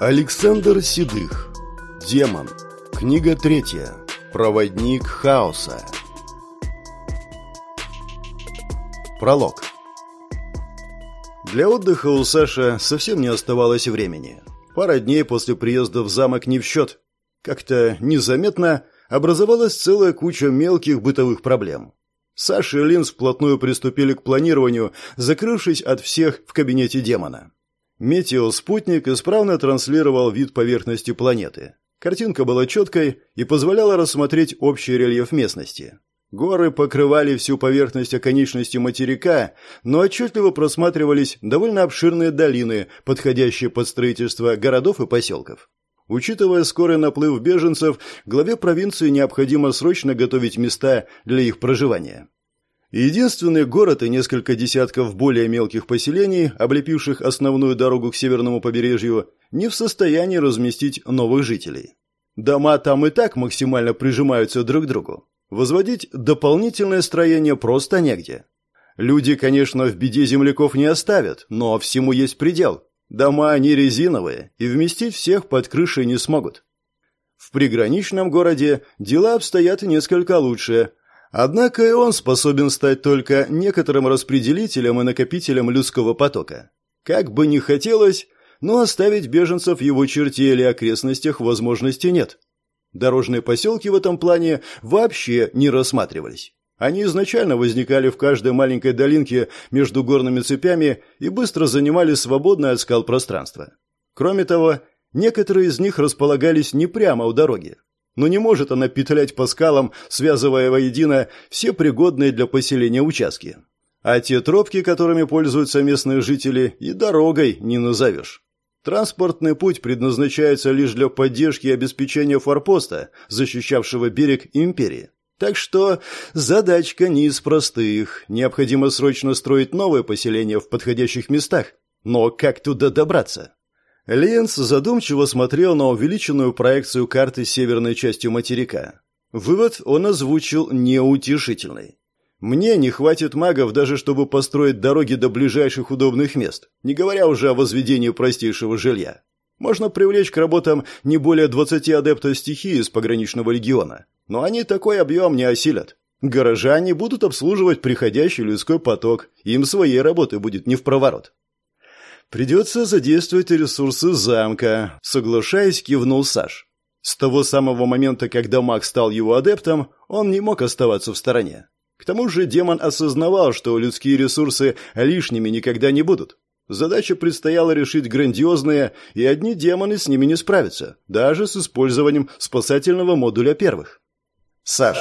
Александр Седых. Демон. Книга третья. Проводник хаоса. Пролог. Для отдыха у Саши совсем не оставалось времени. Пара дней после приезда в замок не в счет. Как-то незаметно образовалась целая куча мелких бытовых проблем. Саша и Линз вплотную приступили к планированию, закрывшись от всех в кабинете демона. Метеоспутник исправно транслировал вид поверхности планеты. Картинка была четкой и позволяла рассмотреть общий рельеф местности. Горы покрывали всю поверхность оконечности материка, но отчетливо просматривались довольно обширные долины, подходящие под строительство городов и поселков. Учитывая скорый наплыв беженцев, главе провинции необходимо срочно готовить места для их проживания. Единственный город и несколько десятков более мелких поселений, облепивших основную дорогу к северному побережью, не в состоянии разместить новых жителей. Дома там и так максимально прижимаются друг к другу. Возводить дополнительное строение просто негде. Люди, конечно, в беде земляков не оставят, но всему есть предел. Дома они резиновые, и вместить всех под крышей не смогут. В приграничном городе дела обстоят несколько лучше – Однако и он способен стать только некоторым распределителем и накопителем людского потока. Как бы ни хотелось, но оставить беженцев в его черте или окрестностях возможности нет. Дорожные поселки в этом плане вообще не рассматривались. Они изначально возникали в каждой маленькой долинке между горными цепями и быстро занимали свободное от скал пространство. Кроме того, некоторые из них располагались не прямо у дороги, но не может она петлять по скалам, связывая воедино все пригодные для поселения участки. А те тропки, которыми пользуются местные жители, и дорогой не назовешь. Транспортный путь предназначается лишь для поддержки и обеспечения форпоста, защищавшего берег империи. Так что задачка не из простых. Необходимо срочно строить новое поселение в подходящих местах. Но как туда добраться? Ленс задумчиво смотрел на увеличенную проекцию карты северной части материка. Вывод он озвучил неутешительный. Мне не хватит магов даже чтобы построить дороги до ближайших удобных мест, не говоря уже о возведении простейшего жилья. Можно привлечь к работам не более 20 адептов стихии из пограничного легиона, но они такой объем не осилят. Горожане будут обслуживать приходящий людской поток, им своей работы будет не в проворот. «Придется задействовать ресурсы замка», — соглашаясь, кивнул Саш. С того самого момента, когда маг стал его адептом, он не мог оставаться в стороне. К тому же демон осознавал, что людские ресурсы лишними никогда не будут. Задача предстояла решить грандиозные, и одни демоны с ними не справятся, даже с использованием спасательного модуля первых. «Саш,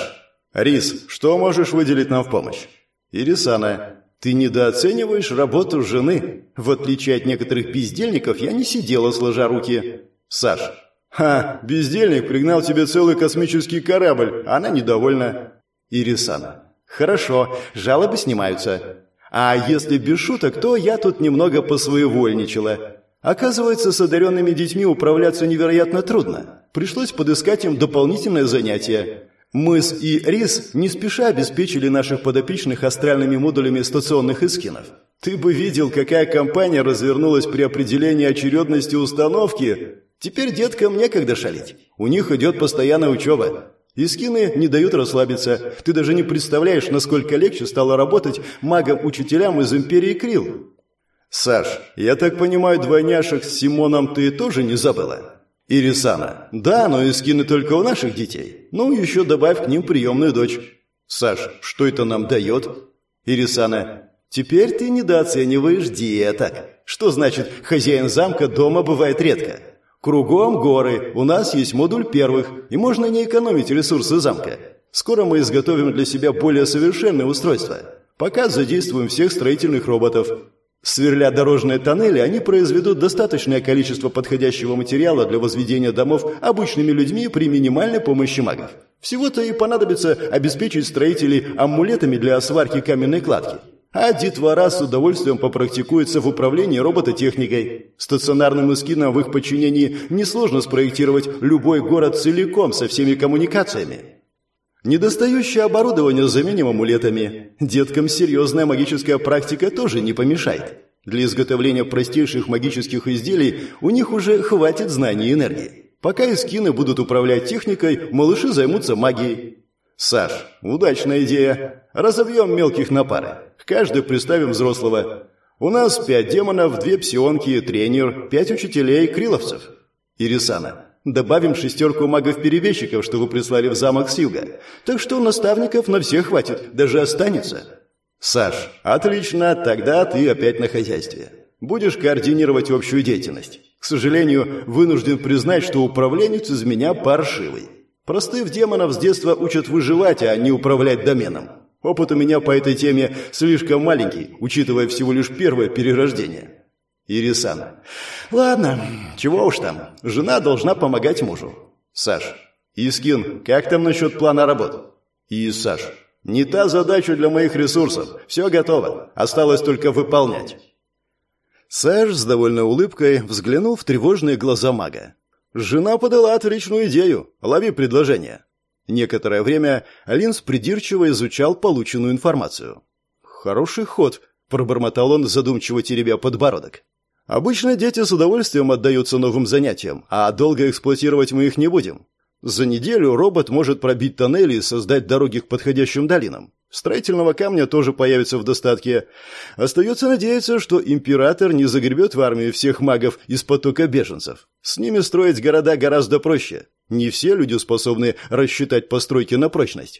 Рис, что можешь выделить нам в помощь?» «Ирисана, ты недооцениваешь работу жены. В отличие от некоторых бездельников, я не сидела сложа руки. Саш. Ха, бездельник пригнал тебе целый космический корабль. Она недовольна. Ирисана. Хорошо, жалобы снимаются. А если без шуток, то я тут немного посвоевольничала. Оказывается, с одаренными детьми управляться невероятно трудно. Пришлось подыскать им дополнительное занятие. Мыс и Рис не спеша обеспечили наших подопечных астральными модулями стационных эскинов. Ты бы видел, какая компания развернулась при определении очередности установки. Теперь деткам некогда шалить. У них идет постоянная учеба. Искины не дают расслабиться. Ты даже не представляешь, насколько легче стало работать магам-учителям из Империи Крил. Саш, я так понимаю, двойняшек с Симоном ты тоже не забыла? Ирисана. Да, но эскины только у наших детей. Ну, еще добавь к ним приемную дочь. Саш, что это нам дает? Ирисана. Теперь ты недооцениваешь деток. Что значит хозяин замка дома бывает редко? Кругом горы, у нас есть модуль первых, и можно не экономить ресурсы замка. Скоро мы изготовим для себя более совершенное устройство. Пока задействуем всех строительных роботов. Сверля дорожные тоннели, они произведут достаточное количество подходящего материала для возведения домов обычными людьми при минимальной помощи магов. Всего-то и понадобится обеспечить строителей амулетами для сварки каменной кладки. А детвора с удовольствием попрактикуется в управлении робототехникой. Стационарным эскином в их подчинении несложно спроектировать любой город целиком со всеми коммуникациями. Недостающее оборудование заменим амулетами. Деткам серьезная магическая практика тоже не помешает. Для изготовления простейших магических изделий у них уже хватит знаний и энергии. Пока эскины будут управлять техникой, малыши займутся магией. Саш, удачная идея. Разобьем мелких на пары. Каждый представим взрослого. У нас пять демонов, две псионки, тренер, пять учителей, криловцев. Ирисана. Добавим шестерку магов-перевещиков, что вы прислали в замок Силга. Так что наставников на всех хватит, даже останется. Саш, отлично, тогда ты опять на хозяйстве. Будешь координировать общую деятельность. К сожалению, вынужден признать, что управленец из меня паршивый. Простых демонов с детства учат выживать, а не управлять доменом. Опыт у меня по этой теме слишком маленький, учитывая всего лишь первое перерождение. Ирисан. Ладно, чего уж там. Жена должна помогать мужу. Саш. Искин, как там насчет плана работ? И Саш. Не та задача для моих ресурсов. Все готово. Осталось только выполнять. Саш с довольной улыбкой взглянул в тревожные глаза мага. Жена подала отличную идею. Лови предложение. Некоторое время Алинс придирчиво изучал полученную информацию. Хороший ход, пробормотал он, задумчиво теребя подбородок. Обычно дети с удовольствием отдаются новым занятиям, а долго эксплуатировать мы их не будем. За неделю робот может пробить тоннели и создать дороги к подходящим долинам. Строительного камня тоже появится в достатке. Остается надеяться, что император не загребет в армию всех магов из потока беженцев. С ними строить города гораздо проще. Не все люди способны рассчитать постройки на прочность.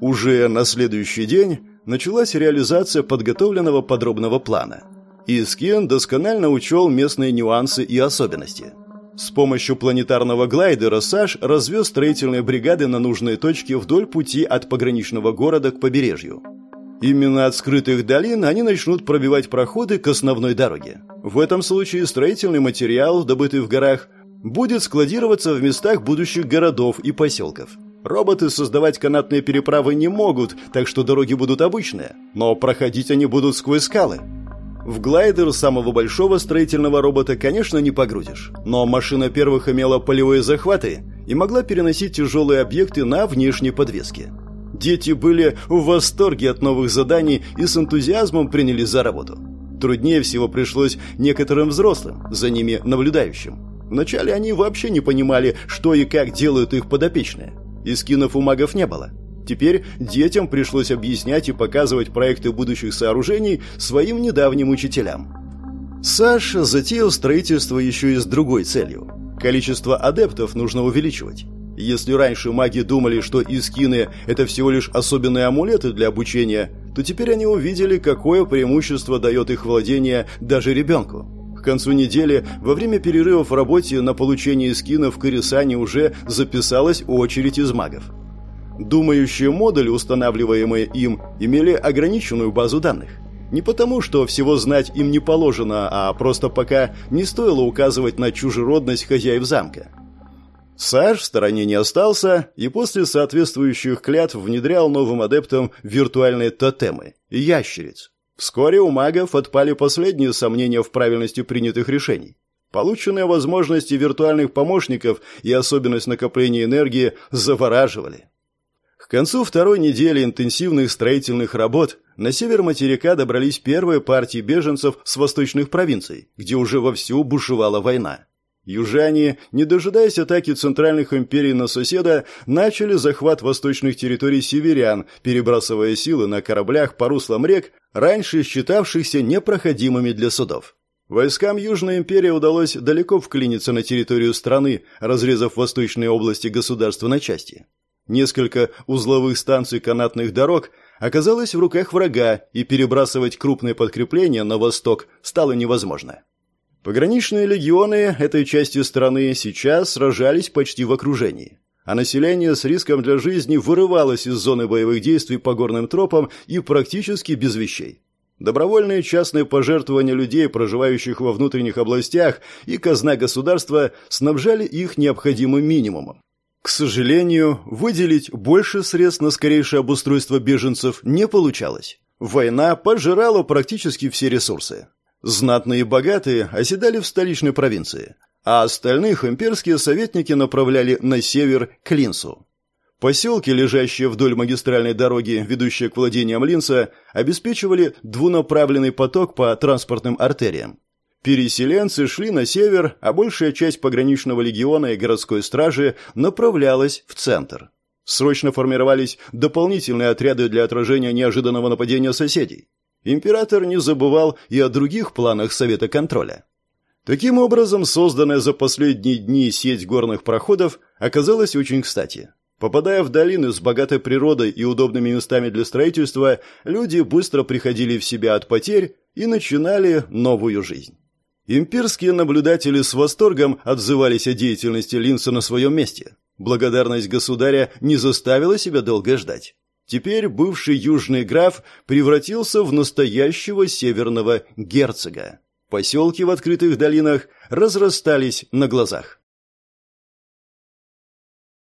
Уже на следующий день началась реализация подготовленного подробного плана. Искин досконально учел местные нюансы и особенности – с помощью планетарного глайдера Саш развез строительные бригады на нужные точки вдоль пути от пограничного города к побережью. Именно от скрытых долин они начнут пробивать проходы к основной дороге. В этом случае строительный материал, добытый в горах, будет складироваться в местах будущих городов и поселков. Роботы создавать канатные переправы не могут, так что дороги будут обычные, но проходить они будут сквозь скалы. В глайдер самого большого строительного робота, конечно, не погрузишь, но машина первых имела полевые захваты и могла переносить тяжелые объекты на внешней подвеске. Дети были в восторге от новых заданий и с энтузиазмом принялись за работу. Труднее всего пришлось некоторым взрослым, за ними наблюдающим. Вначале они вообще не понимали, что и как делают их подопечные. И скинов у магов не было. Теперь детям пришлось объяснять и показывать проекты будущих сооружений своим недавним учителям. Саша затеял строительство еще и с другой целью. Количество адептов нужно увеличивать. Если раньше маги думали, что искины – это всего лишь особенные амулеты для обучения, то теперь они увидели, какое преимущество дает их владение даже ребенку. К концу недели, во время перерывов в работе на получение скинов к Ирисане уже записалась очередь из магов. Думающие модули, устанавливаемые им, имели ограниченную базу данных. Не потому, что всего знать им не положено, а просто пока не стоило указывать на чужеродность хозяев замка. Саш в стороне не остался и после соответствующих клятв внедрял новым адептам виртуальные тотемы – ящериц. Вскоре у магов отпали последние сомнения в правильности принятых решений. Полученные возможности виртуальных помощников и особенность накопления энергии завораживали. Концу второй недели интенсивных строительных работ на север материка добрались первые партии беженцев с восточных провинций, где уже вовсю бушевала война. Южане, не дожидаясь атаки центральных империй на соседа, начали захват восточных территорий северян, перебрасывая силы на кораблях по руслам рек, раньше считавшихся непроходимыми для судов. Войскам Южной империи удалось далеко вклиниться на территорию страны, разрезав восточные области государства на части. Несколько узловых станций канатных дорог оказалось в руках врага, и перебрасывать крупные подкрепления на восток стало невозможно. Пограничные легионы этой части страны сейчас сражались почти в окружении, а население с риском для жизни вырывалось из зоны боевых действий по горным тропам и практически без вещей. Добровольные частные пожертвования людей, проживающих во внутренних областях, и казна государства снабжали их необходимым минимумом. К сожалению, выделить больше средств на скорейшее обустройство беженцев не получалось. Война пожирала практически все ресурсы. Знатные и богатые оседали в столичной провинции, а остальных имперские советники направляли на север к Линсу. Поселки, лежащие вдоль магистральной дороги, ведущие к владениям Линца, обеспечивали двунаправленный поток по транспортным артериям. Переселенцы шли на север, а большая часть пограничного легиона и городской стражи направлялась в центр. Срочно формировались дополнительные отряды для отражения неожиданного нападения соседей. Император не забывал и о других планах Совета контроля. Таким образом, созданная за последние дни сеть горных проходов оказалась очень кстати. Попадая в долины с богатой природой и удобными местами для строительства, люди быстро приходили в себя от потерь и начинали новую жизнь. Имперские наблюдатели с восторгом отзывались о деятельности Линса на своем месте. Благодарность государя не заставила себя долго ждать. Теперь бывший южный граф превратился в настоящего северного герцога. Поселки в открытых долинах разрастались на глазах.